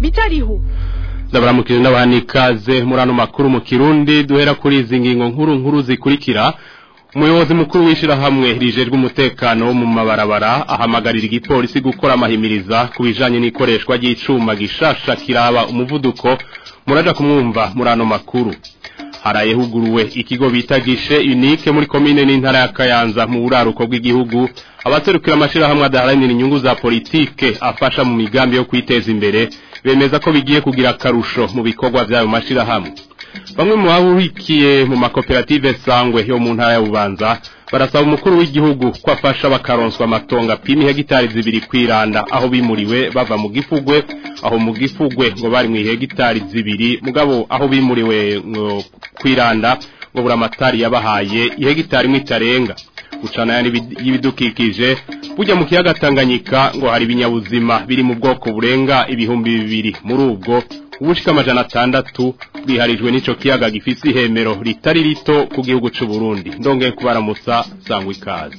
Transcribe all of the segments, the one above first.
bitariho ndabaramukije n'abantu ikaze muri ano makuru mu kirundi duhera kuri izi ngingo nkuru nkuru zikurikira umuyobozi mukuru w'ishyirahamwe rijejwe umutekano mu mabarabara ahamagarira igipolisi gukora amahimiriza ku bijyanye n'ikoreshwa ry'icyuma gishasha kiraba umuvuduko muraja kumwumva muri ano makuru harayehuguruwe ikigo bita gishe unike muri komine n'intara ya Kayanza mu buraruko bw'igihugu abaserukira amashirahamwe adaharanira inyungu za politiki afasha mu migambi yo kwiteza imbere bemeza ko bigiye kugira karusho mu bikorwa by'ayo mashyirahamwe bamwe mu baburikiye mu makoperative sangwe yo mu ntara ya bubanza barasaba umukuru w'igihugu ko afasha bakaronswa amatongo apima hegitari zibiri kwiranda aho bimuriwe bava mu gifugwe aho mu gifugwe ngo bari mu hegitari zibiri mugabo aho bimuriwe kwiranda ngo buri amatari yabahaye ihegitari imwe itarenga gucana y'ibidukikije bujya mu kiyaga Tanganyika ngo hari ibinyabuzima biri mu bwoko burenga ibihumbi bibiri muri ubwo ubushika amajana atandatu bwiharijwe n'ico kiyaga gifise ihemero ritari rito ku gihugu c'u Burundi ndongeye kubaramutsa sangwa ikaze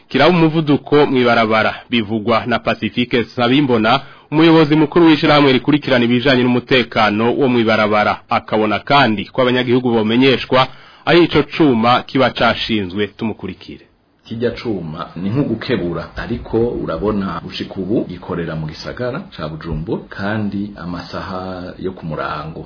kiraba umuvuduko mu ibarabara bivugwa na pacifique sabimbona umuyobozi mukuru w'ishyirahamwe rikurikirana ibijanye n'umutekano wo mu ibarabara akabona kandi kw’abanyagihugu abanyagihugu bamenyeshwa ari icyo cuma kiba cyashinzwe tumukurikire kijya cuma ni nko gukebura ariko urabona ushika ubu gikorera mu gisagara ca Bujumbura kandi amasaha yo ku murango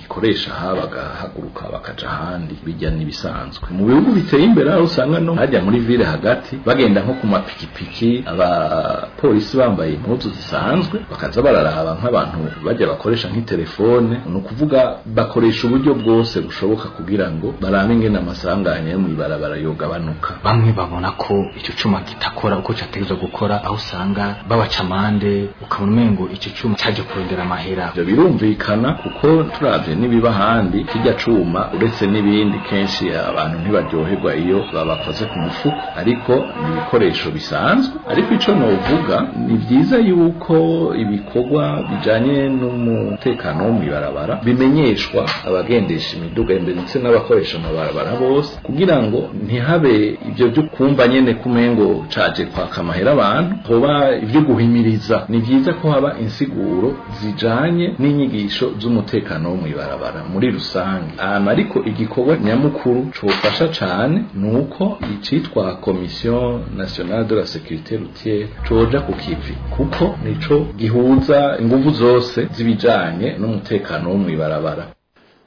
bagikoresha aha bagahaguruka bakaja ahandi bijya n'ibisanzwe mu bihugu biteye imbere aho usanga no hajya muri vire hagati bagenda nko ku mapikipiki abapolisi bambaye impuzu zisanzwe bakaza bararaba nk'abantu bajya bakoresha nk'itelefone ni ukuvuga bakoresha uburyo bwose bushoboka kugira ngo barabe ingene amasanganya yo mw'ibarabara yogabanuka bamwe babona ko icyo cyuma kitakora uko categerezwa gukora aho usanga babaca amande ukabona umengo ico cuma caje kurondera amahera ibyo birumvikana kuko turabye n'ibiba handi kijya cuma uretse n'ibindi kenshi abantu ntibaryoherwa iyo babakoze ku mufuko ariko ni ibikoresho bisanzwe ariko icyo navuga ni byiza yuko ibikorwa bijyanye n'umutekano wo mu ibarabara bimenyeshwa abagendesha imiduga ndetse n'abakoresha amabarabara bose kugira ngo ntihabe ibyo byo kumva nyine kumengo caje kwaka amahera abantu hoba ibyo guhimiriza ni byiza ko haba insiguro zijanye n'inyigisho z'umutekano wo ibarabara muri rusange ahantu ariko igikorwa nyamukuru cofasha cane nuko icitwa commission nationale de la sécurité routière coja ku kivi kuko nico gihuza inguvu zose z'ibijanye n'umutekano wo ibarabara.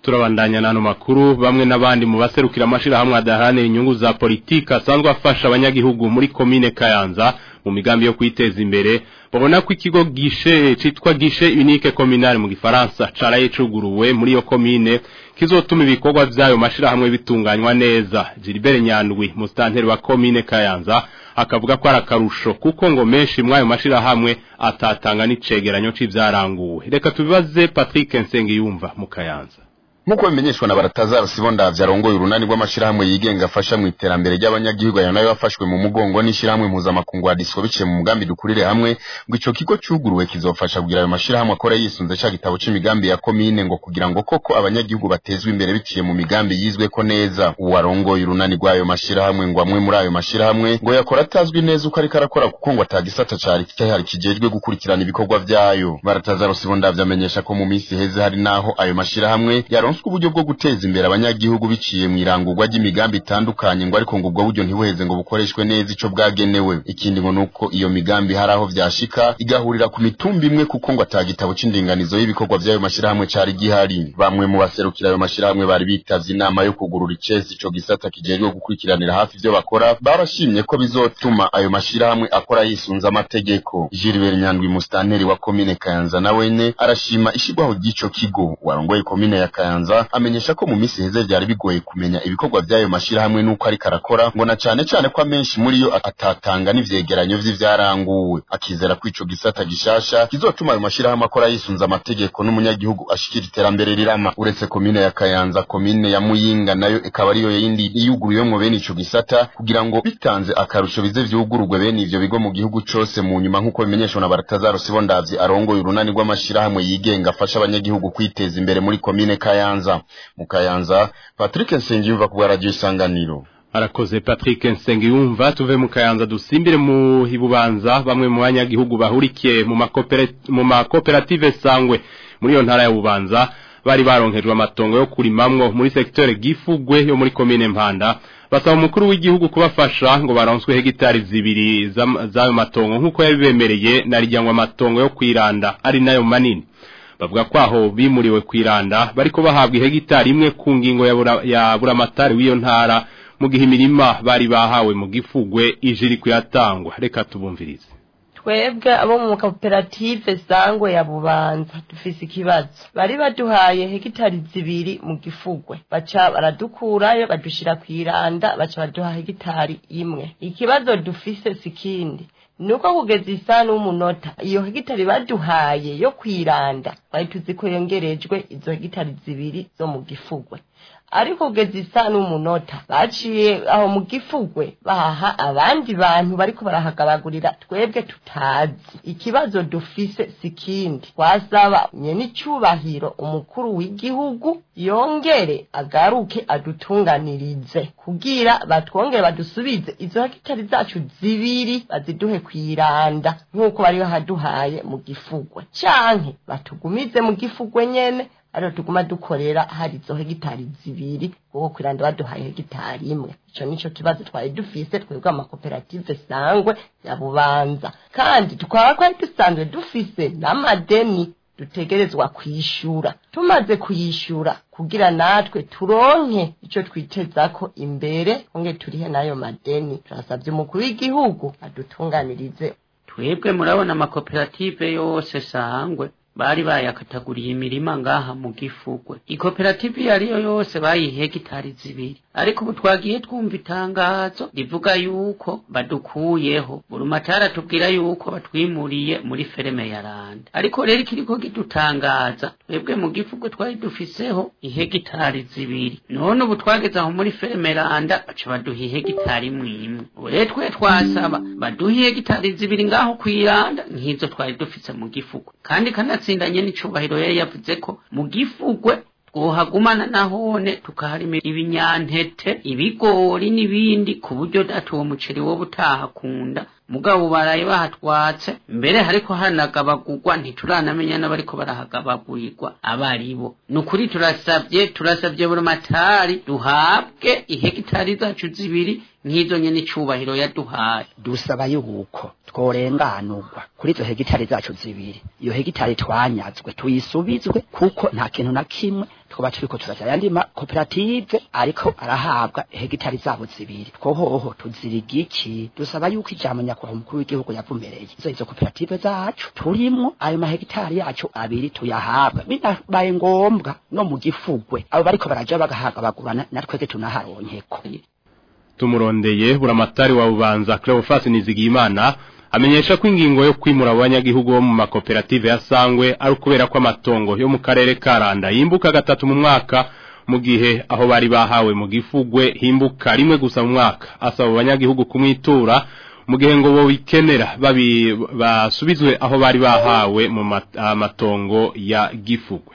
turabandanya n'ano makuru bamwe n'abandi mu baserukira amashirahamwe adaharanira inyungu za politiki asanzwe afasha abanyagihugu muri komine kayanza mu migambi yo kwiteza imbere babona ko ikigo gishe cyitwa gishe unique communale mu gifaransa caraye cuguruwe muri yo komine kizotuma ibikorwa byayo mashirahamwe bitunganywa neza Gilbert Nyandwi mustanteri wa komine Kayanza akavuga ko arakarusho kuko ngo menshi mwayo mashirahamwe atatanga n'icegeranyo c'ivyaranguwe reka tubibaze Patrick Nsengiyumva mu Kayanza nk'uko bimenyeshwa na baratazara sibo arongoye urunani rw'amashirahamwe yigenga afasha mu iterambere ry'abanyagihugu ayo nayo afashwe mu mugongo n'ishirahamwe mpuzamakungu adiso biciye mu mugambi dukurire hamwe ngo ico kigo cuguruwe kizofasha kugira ayo mashirahamwe akora yisunze ca gitabo c'imigambi ya komine ngo kugira ngo koko abanyagihugu batezwe imbere biciye mu migambi yizweko neza uwarongoye urunani rw'ayo mashirahamwe ngo amwe muri ayo mashirahamwe ngo yakora atazwi neza uko ariko arakora kuko ngo atagisata cari kijejwe gukurikirana ibikorwa vyayo baratazara sibo amenyesha ko mu minsi heze hari naho ayo mashirahamwe yaronse hashwe uburyo bwo guteza imbere abanyagihugu biciye mu irangurwa ry'imigambi itandukanye ngo ariko ngo ubwo buryo ntibuheze ngo bukoreshwe neza ico bwagenewe ikindi ngo nuko iyo migambi hari aho vyashika igahurira ku mitumba imwe kuko ngo ata gitabo c'indinganizo y'ibikorwa vy'ayo mashirahamwe cari gihari bamwe mu baserukira ayo mashirahamwe bari bitavye inama yo kugurura icesi ico gisata kijejwe gukurikiranira hafi ivyo bakora barashimye ko bizotuma ayo mashirahamwe akora yisunze amategeko Gilbert Nyandwi musitanteri wa komine Kayanza na wene arashima ishyirwaho ry'ico kigo warongoye komine ya Kayanza Kayanza amenyesha ko mu minsi heze byari bigoye kumenya ibikorwa by'ayo mashirahamwe n'uko ariko arakora ngo na cane cane ko amenshi muri yo atatanga n'ivyegeranyo vy'ivyaranguwe akizera ko ico gisata gishasha kizotuma ayo mashirahamwe akora yisunza amategeko n'umunyagihugu ashikira iterambere rirama uretse komine ya Kayanza komine ya Muyinga nayo ikaba ariyo yindi mu bene ico gisata kugira ngo bitanze akarusho bize vyugururwe bene ivyo bigo mu gihugu cose mu nyuma nk'uko bimenyeshwa na Baratazaro Sibondavyi arongoye urunani rw'amashirahamwe yigenga afasha abanyagihugu kwiteza imbere muri komine Kayanza Kayanza mu Patrick Nsengiyumva ku radio isanganiro arakoze Patrick Nsengiyumva tuve mu Kayanza dusimbire mu hibubanza bamwe mu banyagihugu bahurikiye mu makoperative mu sangwe muri iyo ntara ya bubanza bari baronkejwe amatongo yo kurimamwo muri secteur gifugwe yo muri komine Mpanda basaba umukuru w'igihugu kubafasha ngo baronswe hegitari zibiri z'ayo matongo nkuko yabibemereye narijyangwa amatongo yo kwiranda ari nayo manini bavuga ko aho bimuriwe ku iranda bariko bahabwa ihegitari imwe ku ngingo ya buramatari w'iyo ntara mu gihe imirima bari bahawe mu gifugwe ijiri kuyatangwa reka tubumvirize twebwe abo mu koperative sangwe ya bubanza dufise ikibazo bari baduhaye hegitari zibiri mu gifugwe baca baradukurayo badushira ku iranda baca baduha hegitari imwe ikibazo dufise sikindi nuko kugeza isaha n'umunota iyo hegitari baduhaye yo kwiranda bari ko yongerejwe izo hegitari zibiri zo mu gifugwe ariko ugeze isa n'umunota baciye aho mu gifugwe baha abandi bantu bariko barahagaragurira twebwe tutazi ikibazo dufise si kindi twasaba nyenicubahiro umukuru w'igihugu yongere agaruke adutunganirize kugira batwongere badusubize izo hegitari zacu zibiri baziduhe kwiranda nk'uko bari bahaduhaye mu gifugwe canke batugumize mu gifugwe nyene ariyo tuguma dukorera hari izo hegitari zibiri kuko kuranda baduhaye hegitari imwe icyo nicyo kibazo twari dufise twebwe amakoperative sangwe ya bubanza kandi tukaba twari dusanzwe dufise n'amadeni dutegerezwa kwishyura tumaze kuyishyura kugira natwe turonke icyo twiteza ko imbere nge turihe n'ayo madeni turasabye umukuru w'igihugu adutunganirize twebwe murabona amakoperative yose sangwe bari bayakataguriye imirima ngaha mu gifugwe ikoperative iyo ariyo yose bayihe hegitari zibiri ariko ubu twagiye twumva itangazo rivuga yuko badukuyeho buri matara tubwira yuko batwimuriye muri fereme ya randa ariko rero ikiriko kidutangaza twebwe mu gifugwe twari dufiseho ihegitari zibiri none ubu twageze aho muri fereme randa baca baduha ihegitari imwe imwe ubu twe twasaba baduha ihegitari zibiri ngaho ku iranda nk'izo twari dufise mu gifugwe kandi kanatsi yatsindanye n'icyubahiro yari yavuze ko mu gifugwe twohagumana nahone tukaharima ibinyantete ibigori n'ibindi ku buryo data uwo muceri wo butahakunda mugabo baraye bahatwatse mbere hariko hanagabagurwa ntituranamenya n'abariko barahagabagurirwa abaribo ni ukuri turasabye turasabye burumatari duhabwe ihegitari zacu zibiri nk'izo nyene icubahiro yaduhaye dusaba yuko tworenganurwa kuri izo hegitari zacu zibiri iyo hegitari twanyazwe tuyisubizwe kuko nta kintu na kimwe tuba turiko turaja yandi ma koperative ariko arahabwa hegitari zabo zibiri two hoho tuzirigiki dusaba yuko ijambo kubera umukuru w'igihugu yavumereye izo koperative zacu turimo ayo mahegitari yacu abiri tuyahabwa binabaye ngombwa no mu gifugwe abo bariko baraja bagahagabagurana natwege tunaharonkeko tumurondeye buramatari wa bubanza Cleophas Nizigiyimana amenyesha ko ingingo yo kwimura abanyagihugu bo mu makoperative ya Sangwe ari kubera ko amatongo yo mu karere ka Randa yimbuka gatatu mu mwaka mu gihe aho bari bahawe mu gifugwe himbuka rimwe gusa mu mwaka asaba abanyagihugu kumwitura Mugengo bo ngo babikenera basubizwe aho bari bahawe mu ah, matongo ya gifugwe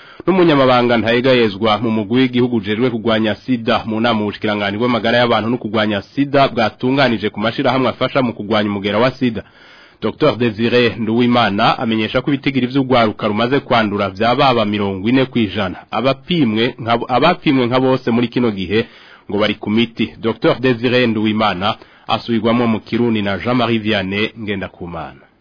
n'umunyamabanga ntayegayezwa mu mugwi w'igihugu ujerwe kurwanya sida mu nama w'ubushikirangantego bw'amagara y'abantu no kugwanya sida bwatunganije ku mashyirahamwe afasha mu kugwanya umugera wa sida Dr Desire Nduwimana amenyesha ko ibitigiri by'ugwaruka rumaze kwandura baba 40 kwijana abapimwe abapimwe nka bose muri kino gihe ngo bari ku miti Dr Desire Nduwimana mu Kirundi na Jean-Marie Vianney ngenda kumana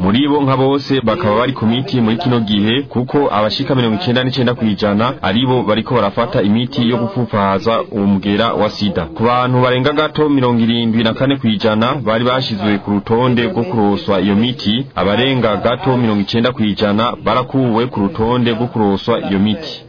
muri bo nka bose bakaba bari ku miti muri kino gihe kuko abashika mirongo icenda n'icenda kw'ijana aribo bariko barafata imiti yo gupfupfahaza uwo wa sida ku bantu barenga gato mirongo irindwi na kane kw'ijana bari bashizwe ku rutonde rwo kuroswa iyo miti abarenga gato mirongo icenda kw'ijana barakuwe ku rutonde nde gukuroswa iyo miti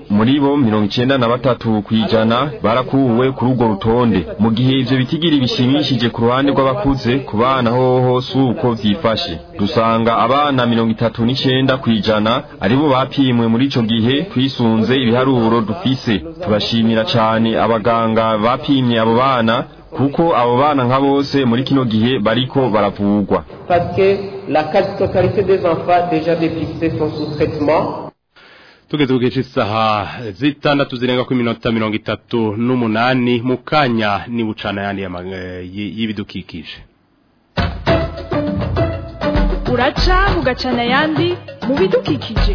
muri bo mirongo icyenda na batatu ku ijana barakuwe kuri urwo rutonde mu gihe ivyo bitigiri bishimishije ku ruhande rw'abakuze ku bana hoho si uko vyifashe dusanga abana mirongo itatu n'icenda kw'ijana aribo bapimwe muri ico gihe twisunze ibiharuro dufise turashimira cane abaganga bapimye abo bana kuko abo bana nka bose muri kino gihe bariko baravugwa tugeze ku isaha zitandatu zirenga ku minota mirongo itatu n'umunani mu kanya nibucana yandi eh, y'ibidukikije uraca ugacana ayandi mu bidukikije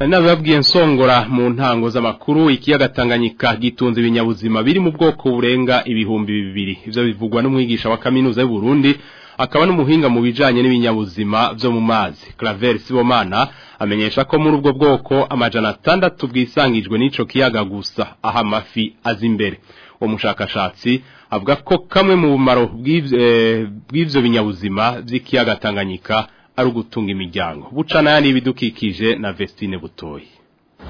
eh, nababwiye nsongora mu ntango z'amakuru ikiyaga Tanganyika gitunze ibinyabuzima biri mu bwoko burenga ibihumbi bibiri ibyo bivugwa n'umwigisha wa kaminuza y'u Burundi akaba n'umuhinga mu bijyanye n'ibinyabuzima byo mu mazi claver sibomana amenyesha ko muri ubwo bwoko amajana atandatu bwisangijwe n'icyo kiyaga gusa aha amafi aza imbere uwo mushakashatsi avuga ko kamwe mu bumaro bw'ibyo eh, binyabuzima by'ikiyaga tanganyika ari ugutunga imiryango bucana n'ibidukikije na vestine butoye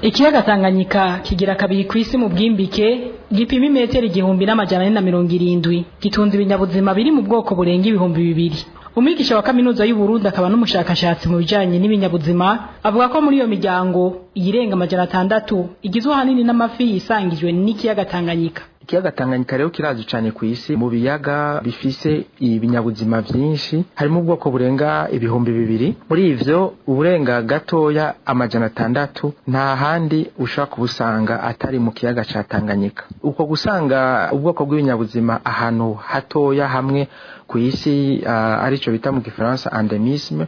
ikiyaga tanganyika kigira kabiri ku isi mu bwimbike gipima imetero igihumbi n'amajyana ane na mirongo irindwi gitunze ibinyabuzima biri mu bwoko burenga ibihumbi bibiri umwigisha wa kaminuza y'u akaba n'umushakashatsi mu bijyanye n'ibinyabuzima avuga ko muri iyo miryango iyirenga amajyana atandatu igizwe ahanini n'amafi yisangijwe n'ikiyaga tanganyika ikiyaga Tanganyika rero kirazwi cyane ku isi mu biyaga bifise ibinyabuzima byinshi harimo ubwoko burenga ibihumbi bibiri muri ivyo uburenga gatoya amajana atandatu nta handi ushobora kubusanga atari mu kiyaga ca Tanganyika uko gusanga ubwoko bw'ibinyabuzima ahantu hatoya hamwe ku isi uh, arico bita mu gifaransa andemisme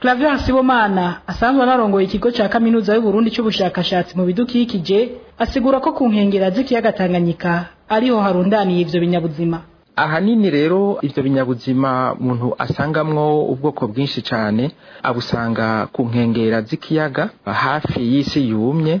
Clavier Hasibomana asanzwe anarongoye ikigo cya kaminuza y'u Burundi cy'ubushakashatsi mu bidukikije asigura ko ku nkengera z'ikiyaga Tanganyika ariho harundaniye ivyo binyabuzima ahanini rero ibyo binyabuzima umuntu asangamwo ubwoko bwinshi cyane abusanga ku nkengera z'ikiyaga hafi y'isi yumye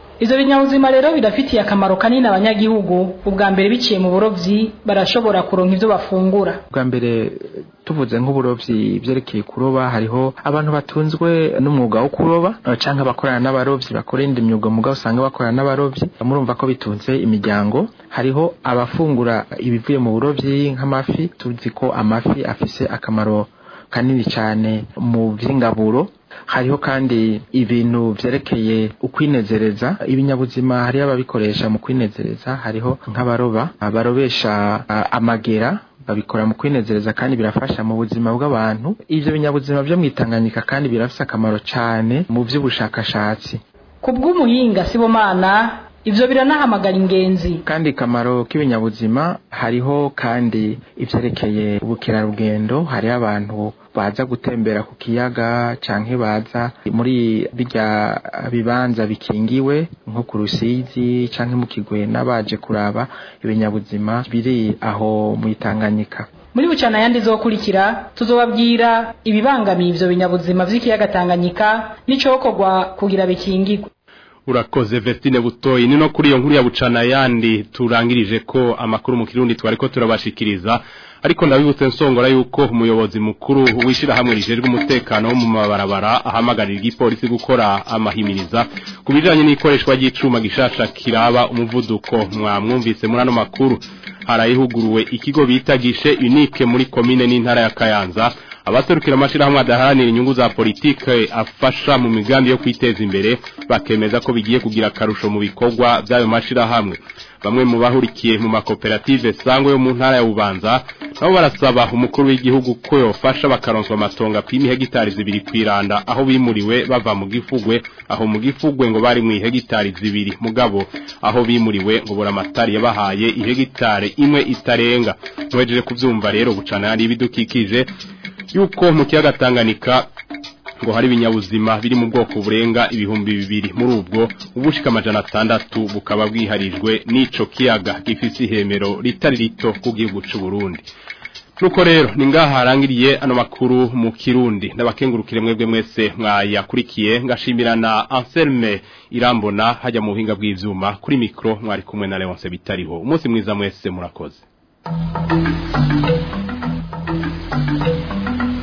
Izo binyabuzima rero bidafitiye akamaro kanini abanyagihugu ubwa mbere biciye mu burobyi barashobora kuronka ibyo bafungura ubwa mbere tuvuze nk'uburobyi byerekeye kuroba hariho abantu batunzwe n'umwuga wo kuroba cyangwa abakorana n'abarobyi bakora indi myuga mu usanga bakorana n'abarobyi murumva ko bitunze imiryango hariho abafungura ibivuye mu burobyi nk'amafi tuzi ko amafi afise akamaro kanini cyane mu by'ingaburo hariho kandi ibintu byerekeye ukwinezereza ibinyabuzima hariho ababikoresha mu kwinezereza hariho nk'abaroba barobesha amagera babikora mu kwinezereza kandi birafasha mu buzima bw'abantu ibyo binyabuzima byo mu itanganyika kandi birafite akamaro cyane mu by'ubushakashatsi ku bw'umuhinga sibomana ivyo biranahamagara ingenzi kandi kamaro k'ibinyabuzima hariho kandi ivyerekeye ubukerarugendo hariho abantu baza gutembera ku kiyaga canke baza muri birya bibanza bikingiwe nko ku Rusizi cyangwa mu Kigwena nabaje kuraba ibinyabuzima biri aho mu Tanganyika muri bucana yandi zokurikira tuzobabwira ibibangamiye ibyo binyabuzima by’ikiyaga Tanganyika n'icokorwa kugira bikingirwe urakoze vestine butoyi nino kuri iyo nkuru ya bucana yandi turangirije ko amakuru mu kirundi twari turabashikiriza ariko ndabibutse nsongora yuko umuyobozi mukuru wishira hamwe rijejwe umutekano mu mabarabara ahamagarira igipolisi gukora amahimiriza kubijanye n'ikoreshwa ry'icuma gishasha kiraba umuvuduko mwamwumvise muri ano makuru harayihuguruwe ikigo bita gishe unique muri Komine n'intara ya Kayanza abaserukira amashirahamwe adaharanira inyungu za politike afasha mu migambi yo kwiteza imbere bakemeza ko bigiye kugira akarusho mu bikorwa by'ayo mashirahamwe bamwe mu bahurikiye mu makoperative sangwe yo mu ntara ya Bubanza nabo barasaba umukuru w'igihugu ko yofasha bakaronswa amatonga apima hegitari zibiri kwiranda aho bimuriwe bava mu gifugwe aho mu gifugwe ngo bari mu ihegitari zibiri mugabo aho bimuriwe ngo buramatari yabahaye ihegitare imwe itarenga twejeje kubyumva rero bucana hari ibidukikije yuko mu kiyaga Tanganyika ngo hari ibinyabuzima biri mu bwoko burenga ibihumbi bibiri muri ubwo ubushika amajana atandatu bukaba bwiharijwe n'ico kiyaga gifise ihemero ritari rito ku gihugu c'u Burundi nuko rero ni ngaha harangiriye ano makuru mu kirundi ndabakengurukire mwebwe mwese mwayakurikiye ngashimira na Anselme irambona hajya mu buhinga bw'ivyuma kuri mikro mwari kumwe na Leonce bitariho umunsi mwiza mwese murakoze